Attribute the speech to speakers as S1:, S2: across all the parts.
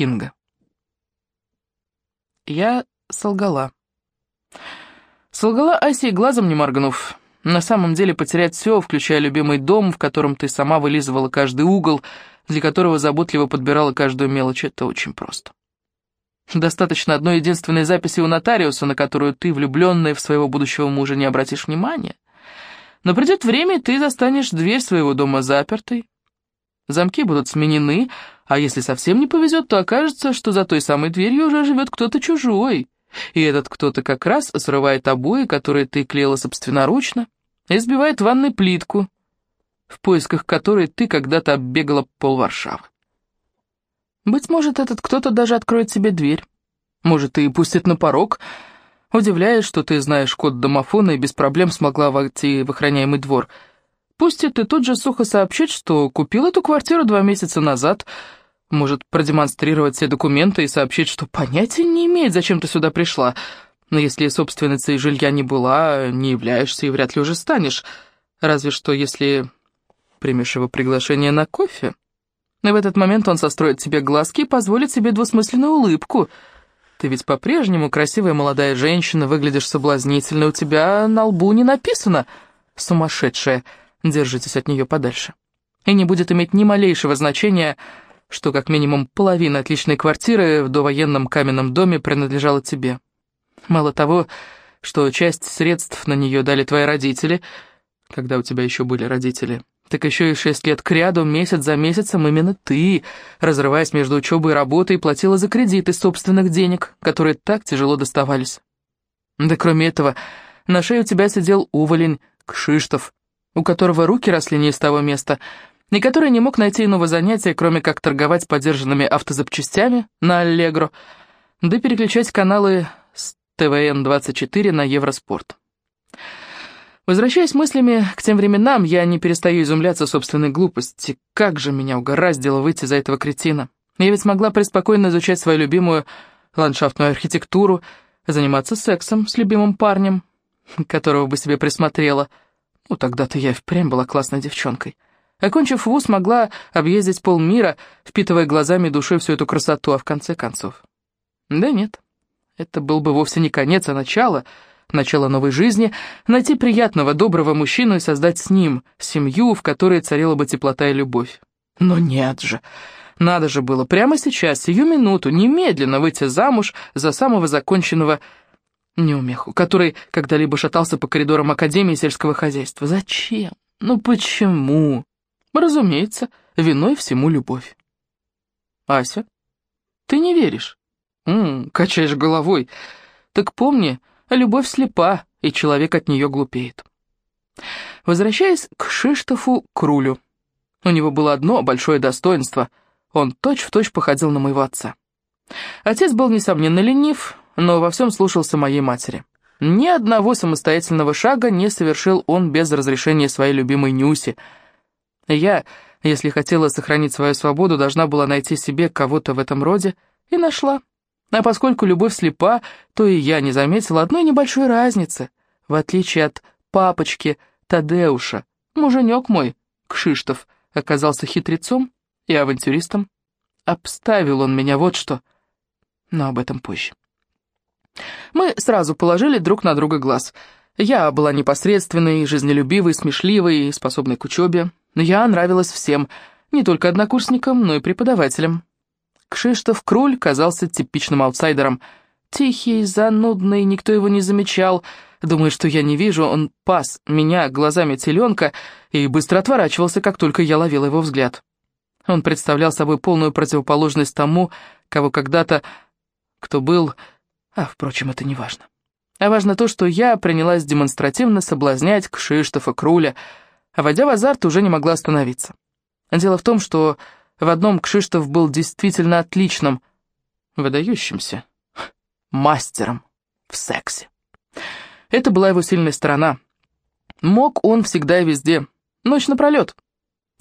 S1: Кинга. Я солгала. Солгала Аси глазом не моргнув. На самом деле потерять все, включая любимый дом, в котором ты сама вылизывала каждый угол, для которого заботливо подбирала каждую мелочь, это очень просто. Достаточно одной единственной записи у нотариуса, на которую ты, влюбленная в своего будущего мужа, не обратишь внимания. Но придет время, и ты застанешь дверь своего дома запертой. Замки будут сменены, а если совсем не повезет, то окажется, что за той самой дверью уже живет кто-то чужой. И этот кто-то как раз срывает обои, которые ты клеила собственноручно, и сбивает в ванной плитку, в поисках которой ты когда-то оббегала пол Варшавы. Быть может, этот кто-то даже откроет себе дверь. Может, и пустит на порог, удивляясь, что ты знаешь код домофона и без проблем смогла войти в охраняемый двор. Пустит и тут же сухо сообщит, что купил эту квартиру два месяца назад, может продемонстрировать все документы и сообщить, что понятия не имеет, зачем ты сюда пришла. Но если собственницей жилья не была, не являешься и вряд ли уже станешь. Разве что если примешь его приглашение на кофе. И в этот момент он состроит тебе глазки и позволит себе двусмысленную улыбку. Ты ведь по-прежнему красивая молодая женщина, выглядишь соблазнительно, у тебя на лбу не написано «сумасшедшая». Держитесь от нее подальше. И не будет иметь ни малейшего значения, что как минимум половина отличной квартиры в довоенном каменном доме принадлежала тебе. Мало того, что часть средств на нее дали твои родители, когда у тебя еще были родители, так еще и шесть лет кряду, месяц за месяцем, именно ты, разрываясь между учебой и работой, платила за кредиты собственных денег, которые так тяжело доставались. Да кроме этого, на шее у тебя сидел уволень Кшиштов, у которого руки росли не из того места, и который не мог найти иного занятия, кроме как торговать подержанными автозапчастями на Аллегро, да переключать каналы с ТВН-24 на Евроспорт. Возвращаясь мыслями к тем временам, я не перестаю изумляться собственной глупости. Как же меня угораздило выйти за этого кретина. Я ведь смогла преспокойно изучать свою любимую ландшафтную архитектуру, заниматься сексом с любимым парнем, которого бы себе присмотрела. Ну, тогда-то я впрямь была классной девчонкой. Окончив вуз, могла объездить полмира, впитывая глазами и душой всю эту красоту, а в конце концов... Да нет, это был бы вовсе не конец, а начало — начало новой жизни, найти приятного, доброго мужчину и создать с ним семью, в которой царила бы теплота и любовь. Но нет же, надо же было прямо сейчас, сию минуту, немедленно выйти замуж за самого законченного неумеху, который когда-либо шатался по коридорам Академии сельского хозяйства. Зачем? Ну почему? Разумеется, виной всему любовь. Ася, ты не веришь? М -м, качаешь головой. Так помни, Любовь слепа, и человек от нее глупеет. Возвращаясь к Шиштофу Крулю. У него было одно большое достоинство. Он точь-в-точь точь походил на моего отца. Отец был, несомненно, ленив, но во всем слушался моей матери. Ни одного самостоятельного шага не совершил он без разрешения своей любимой Нюси. Я, если хотела сохранить свою свободу, должна была найти себе кого-то в этом роде, и нашла. А поскольку любовь слепа, то и я не заметила одной небольшой разницы. В отличие от папочки Тадеуша, муженек мой, Кшиштов, оказался хитрецом и авантюристом. Обставил он меня вот что, но об этом позже. Мы сразу положили друг на друга глаз. Я была непосредственной, жизнелюбивой, смешливой способной к учебе. Я нравилась всем, не только однокурсникам, но и преподавателям. Кшиштоф Круль казался типичным аутсайдером. Тихий, занудный, никто его не замечал. Думая, что я не вижу, он пас меня глазами теленка и быстро отворачивался, как только я ловил его взгляд. Он представлял собой полную противоположность тому, кого когда-то... кто был... А, впрочем, это не важно. А важно то, что я принялась демонстративно соблазнять Кшиштофа Круля, а войдя в азарт, уже не могла остановиться. Дело в том, что в одном Кшиштов был действительно отличным, выдающимся, мастером в сексе. Это была его сильная сторона. Мог он всегда и везде, ночь напролет.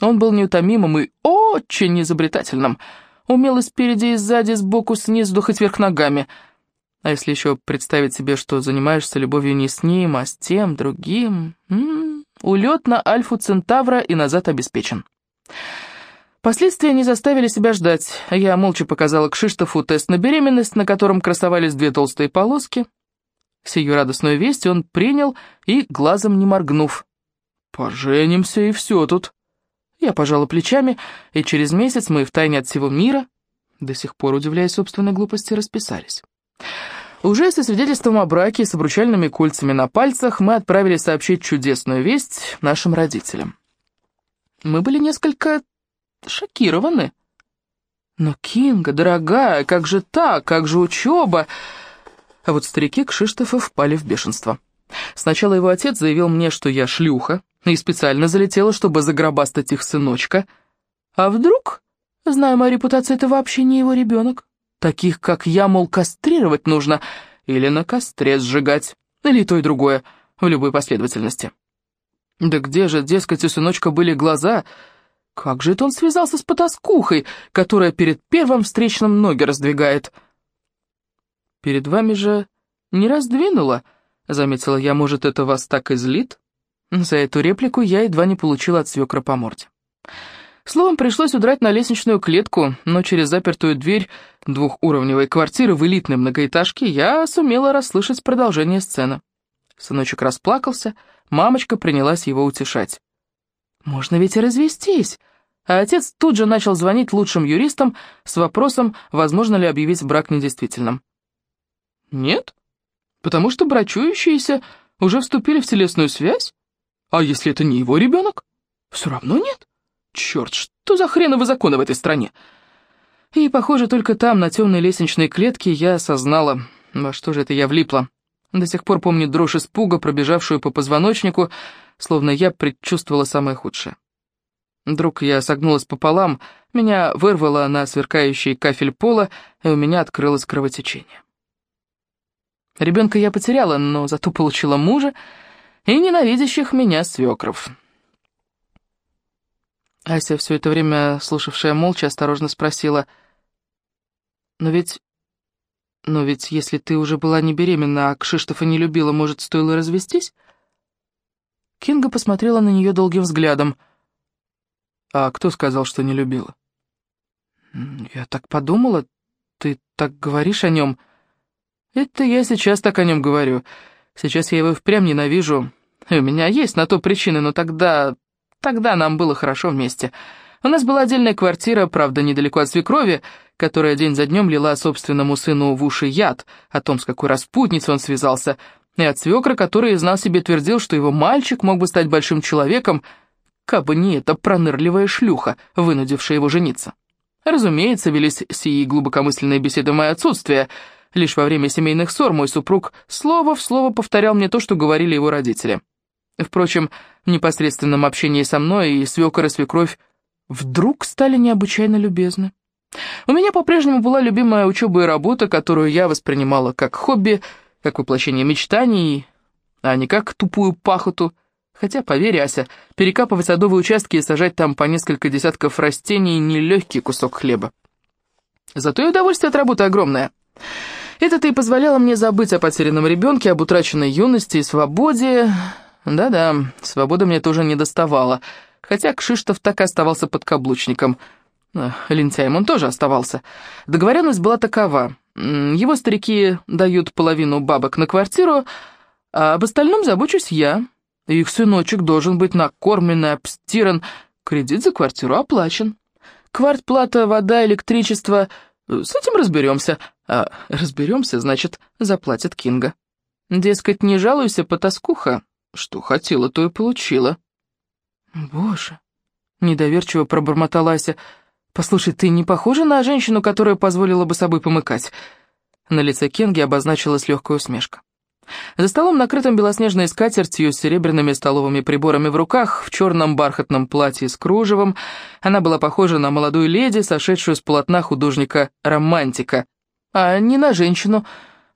S1: Он был неутомимым и очень изобретательным, умел и спереди, и сзади, сбоку, снизу, да хоть вверх ногами. А если еще представить себе, что занимаешься любовью не с ним, а с тем, другим... М -м, улет на Альфу Центавра и назад обеспечен. Последствия не заставили себя ждать. Я молча показала Кшиштофу тест на беременность, на котором красовались две толстые полоски. Сию радостную весть он принял и, глазом не моргнув. «Поженимся, и все тут». Я пожала плечами, и через месяц мы втайне от всего мира, до сих пор удивляясь собственной глупости, расписались. Уже со свидетельством о браке и с обручальными кольцами на пальцах мы отправились сообщить чудесную весть нашим родителям. Мы были несколько шокированы. Но, Кинга, дорогая, как же так, как же учеба? А вот старики Кшиштофа впали в бешенство. Сначала его отец заявил мне, что я шлюха, и специально залетела, чтобы загробастать их сыночка. А вдруг, зная мою репутацию, это вообще не его ребенок? Таких, как я, мол, кастрировать нужно, или на костре сжигать, или то и другое, в любой последовательности. Да где же, дескать, у сыночка были глаза, как же это он связался с потаскухой, которая перед первым встречным ноги раздвигает? Перед вами же не раздвинула, заметила я, может, это вас так и злит? За эту реплику я едва не получила от свекра по морде. Словом, пришлось удрать на лестничную клетку, но через запертую дверь двухуровневой квартиры в элитной многоэтажке я сумела расслышать продолжение сцены. Сыночек расплакался, мамочка принялась его утешать. «Можно ведь и развестись!» А отец тут же начал звонить лучшим юристам с вопросом, возможно ли объявить брак недействительным. «Нет, потому что брачующиеся уже вступили в телесную связь. А если это не его ребенок? Все равно нет. Черт, что за хреновы законы в этой стране?» И, похоже, только там, на темной лестничной клетке, я осознала, во что же это я влипла. До сих пор помню дрожь испуга, пробежавшую по позвоночнику, словно я предчувствовала самое худшее. Вдруг я согнулась пополам, меня вырвало на сверкающий кафель пола, и у меня открылось кровотечение. Ребенка я потеряла, но зато получила мужа и ненавидящих меня свекров. Ася, все это время слушавшая молча, осторожно спросила, «Но ведь... но ведь если ты уже была не беременна, а Кшиштофа не любила, может, стоило развестись?» Кинга посмотрела на нее долгим взглядом. «А кто сказал, что не любила?» «Я так подумала. Ты так говоришь о нем». «Это я сейчас так о нем говорю. Сейчас я его впрямь ненавижу. И у меня есть на то причины, но тогда... Тогда нам было хорошо вместе. У нас была отдельная квартира, правда, недалеко от свекрови, которая день за днем лила собственному сыну в уши яд о том, с какой распутницей он связался, и от свекра, который знал себе твердил, что его мальчик мог бы стать большим человеком, кабы не эта пронырливая шлюха, вынудившая его жениться. Разумеется, велись сии глубокомысленные беседы в мое отсутствие. Лишь во время семейных ссор мой супруг слово в слово повторял мне то, что говорили его родители. Впрочем, в непосредственном общении со мной и свекор и свекровь вдруг стали необычайно любезны. У меня по-прежнему была любимая учеба и работа, которую я воспринимала как хобби – как воплощение мечтаний, а не как тупую пахоту. Хотя, поверь, Ася, перекапывать садовые участки и сажать там по несколько десятков растений – нелегкий кусок хлеба. Зато и удовольствие от работы огромное. Это-то и позволяло мне забыть о потерянном ребенке, об утраченной юности и свободе. Да-да, свобода мне тоже не доставала, хотя Кшиштов так и оставался подкаблучником. Лентяем он тоже оставался. Договоренность была такова – его старики дают половину бабок на квартиру, а об остальном забочусь я. Их сыночек должен быть накормлен и обстиран, кредит за квартиру оплачен. Квартплата, вода, электричество — с этим разберемся. А разберемся, значит, заплатит Кинга. Дескать, не жалуйся, потаскуха. Что хотела, то и получила. Боже, недоверчиво пробормотала Ася, — «Послушай, ты не похожа на женщину, которая позволила бы собой помыкать?» На лице Кенги обозначилась легкая усмешка. За столом, накрытым белоснежной скатертью с серебряными столовыми приборами в руках, в черном бархатном платье с кружевом, она была похожа на молодую леди, сошедшую с полотна художника-романтика, а не на женщину,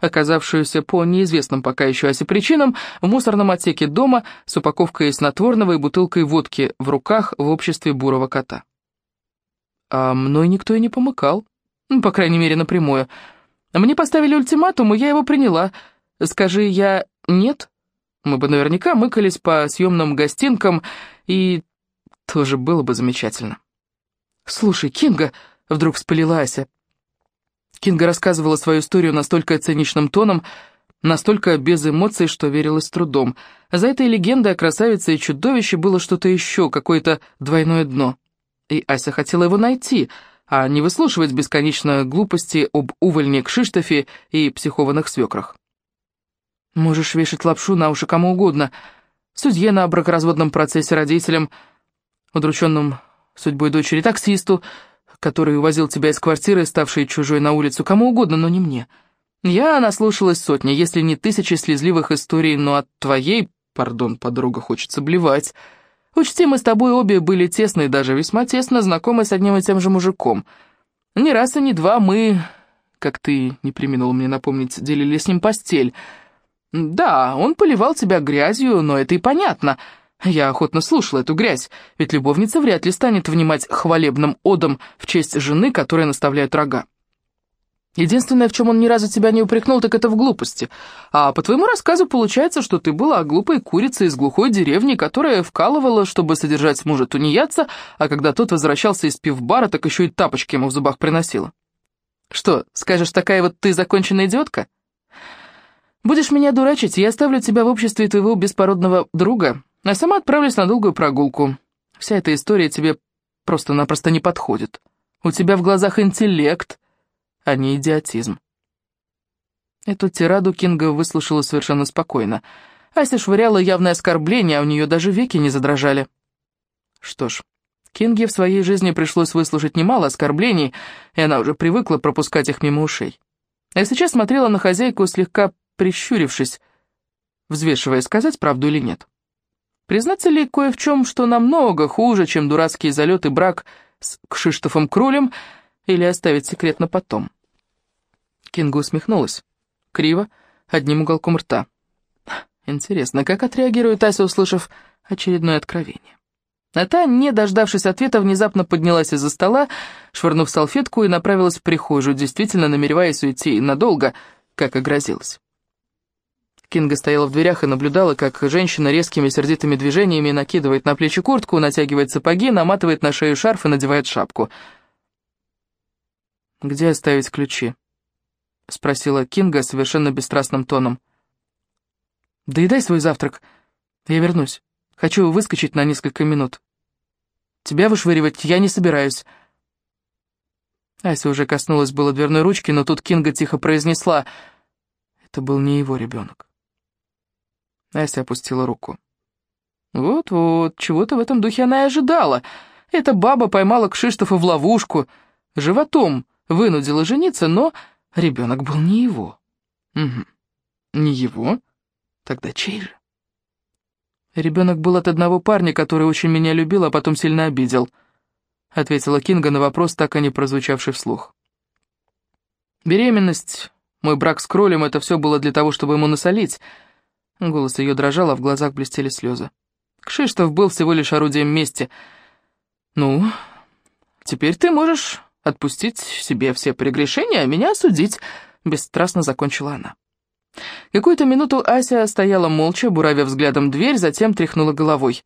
S1: оказавшуюся по неизвестным пока еще оси причинам в мусорном отсеке дома с упаковкой снотворного и бутылкой водки в руках в обществе бурого кота. А мной никто и не помыкал. Ну, по крайней мере, напрямую. Мне поставили ультиматум, и я его приняла. Скажи я «нет», мы бы наверняка мыкались по съемным гостинкам, и тоже было бы замечательно. «Слушай, Кинга!» — вдруг вспылила Ася. Кинга рассказывала свою историю настолько циничным тоном, настолько без эмоций, что верилось с трудом. За этой легендой о красавице и чудовище было что-то еще, какое-то двойное дно. И Ася хотела его найти, а не выслушивать бесконечно глупости об увольне Кшиштофе и психованных свекрах. Можешь вешать лапшу на уши кому угодно. Судье на бракоразводном процессе родителям, удрученным судьбой дочери таксисту, который увозил тебя из квартиры, ставшей чужой на улицу, кому угодно, но не мне. Я наслушалась сотни, если не тысячи слезливых историй, но от твоей, пардон, подруга, хочется блевать. Учти, мы с тобой обе были тесно и даже весьма тесно знакомы с одним и тем же мужиком. Не раз и не два мы, как ты не применил мне напомнить, делили с ним постель. Да, он поливал тебя грязью, но это и понятно. Я охотно слушала эту грязь, ведь любовница вряд ли станет внимать хвалебным одам в честь жены, которая наставляет рога. Единственное, в чем он ни разу тебя не упрекнул, так это в глупости. А по твоему рассказу получается, что ты была глупой курицей из глухой деревни, которая вкалывала, чтобы содержать мужа тунеядца, а когда тот возвращался из пивбара, так еще и тапочки ему в зубах приносила. Что, скажешь, такая вот ты законченная идиотка? Будешь меня дурачить, я оставлю тебя в обществе твоего беспородного друга, а сама отправлюсь на долгую прогулку. Вся эта история тебе просто-напросто не подходит. У тебя в глазах интеллект, а не идиотизм. Эту тираду Кинга выслушала совершенно спокойно. Ася швыряла явное оскорбление, а у нее даже веки не задрожали. Что ж, Кинге в своей жизни пришлось выслушать немало оскорблений, и она уже привыкла пропускать их мимо ушей. А сейчас смотрела на хозяйку, слегка прищурившись, взвешивая, сказать правду или нет. Признаться ли кое в чем, что намного хуже, чем дурацкие залеты брак с Кшиштофом Крулем, или оставить секрет на потом? Кинга усмехнулась. Криво, одним уголком рта. Интересно, как отреагирует Ася, услышав очередное откровение? А та, не дождавшись ответа, внезапно поднялась из-за стола, швырнув салфетку и направилась в прихожую, действительно намереваясь уйти надолго, как и грозилась. Кинга стояла в дверях и наблюдала, как женщина резкими сердитыми движениями накидывает на плечи куртку, натягивает сапоги, наматывает на шею шарф и надевает шапку. «Где оставить ключи?» — спросила Кинга совершенно бесстрастным тоном. «Доедай свой завтрак. Я вернусь. Хочу выскочить на несколько минут. Тебя вышвыривать я не собираюсь». Ася уже коснулась было дверной ручки, но тут Кинга тихо произнесла. Это был не его ребенок. Ася опустила руку. Вот-вот, чего-то в этом духе она и ожидала. Эта баба поймала Кшиштофа в ловушку, животом вынудила жениться, но ребенок был не его. Угу. Не его? Тогда чей же? Ребенок был от одного парня, который очень меня любил, а потом сильно обидел, ответила Кинга на вопрос, так и не прозвучавший вслух. Беременность, мой брак с кролем — это все было для того, чтобы ему насолить — Голос ее дрожал, а в глазах блестели слезы. Кшиштов был всего лишь орудием мести. «Ну, теперь ты можешь отпустить себе все прегрешения, а меня осудить», — бесстрастно закончила она. Какую-то минуту Ася стояла молча, буравя взглядом дверь, затем тряхнула головой.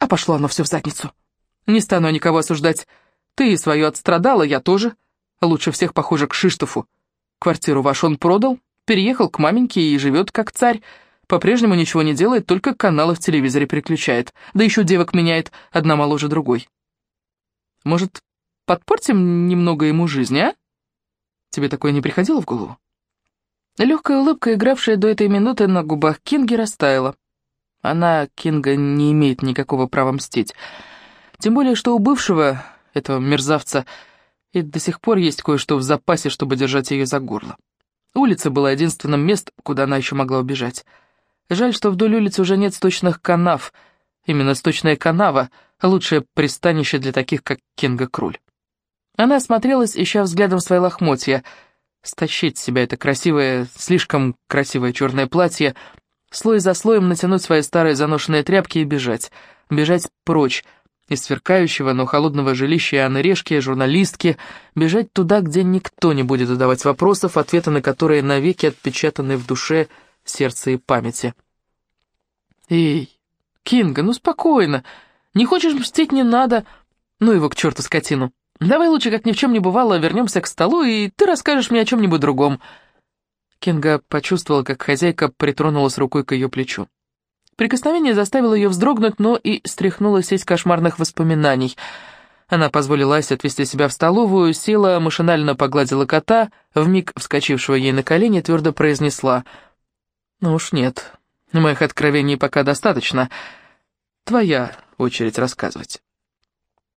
S1: «А пошло оно все в задницу. Не стану никого осуждать. Ты свое отстрадала, я тоже. Лучше всех похоже к Шиштофу. Квартиру вашу он продал, Переехал к маменьке и живет как царь. По-прежнему ничего не делает, только каналы в телевизоре переключает. Да еще девок меняет, одна моложе другой. Может, подпортим немного ему жизнь, а? Тебе такое не приходило в голову? Легкая улыбка, игравшая до этой минуты на губах Кинги, растаяла. Она, Кинга, не имеет никакого права мстить. Тем более, что у бывшего, этого мерзавца, и до сих пор есть кое-что в запасе, чтобы держать ее за горло. Улица была единственным местом, куда она еще могла убежать. Жаль, что вдоль улицы уже нет сточных канав. Именно сточная канава — лучшее пристанище для таких, как Кенга Круль. Она осмотрелась, ища взглядом свои лохмотья. Стащить с себя это красивое, слишком красивое черное платье, слой за слоем натянуть свои старые заношенные тряпки и бежать. Бежать прочь, из сверкающего, но холодного жилища Анны Решки, журналистки, бежать туда, где никто не будет задавать вопросов, ответы на которые навеки отпечатаны в душе, сердце и памяти. «Эй, Кинга, ну спокойно, не хочешь мстить, не надо. Ну его к черту скотину. Давай лучше, как ни в чем не бывало, вернемся к столу, и ты расскажешь мне о чем-нибудь другом». Кинга почувствовала, как хозяйка притронулась рукой к ее плечу. Прикосновение заставило ее вздрогнуть, но и стряхнула сеть кошмарных воспоминаний. Она позволила Асе отвести себя в столовую, села, машинально погладила кота, вмиг вскочившего ей на колени, твердо произнесла. «Ну уж нет, моих откровений пока достаточно. Твоя очередь рассказывать».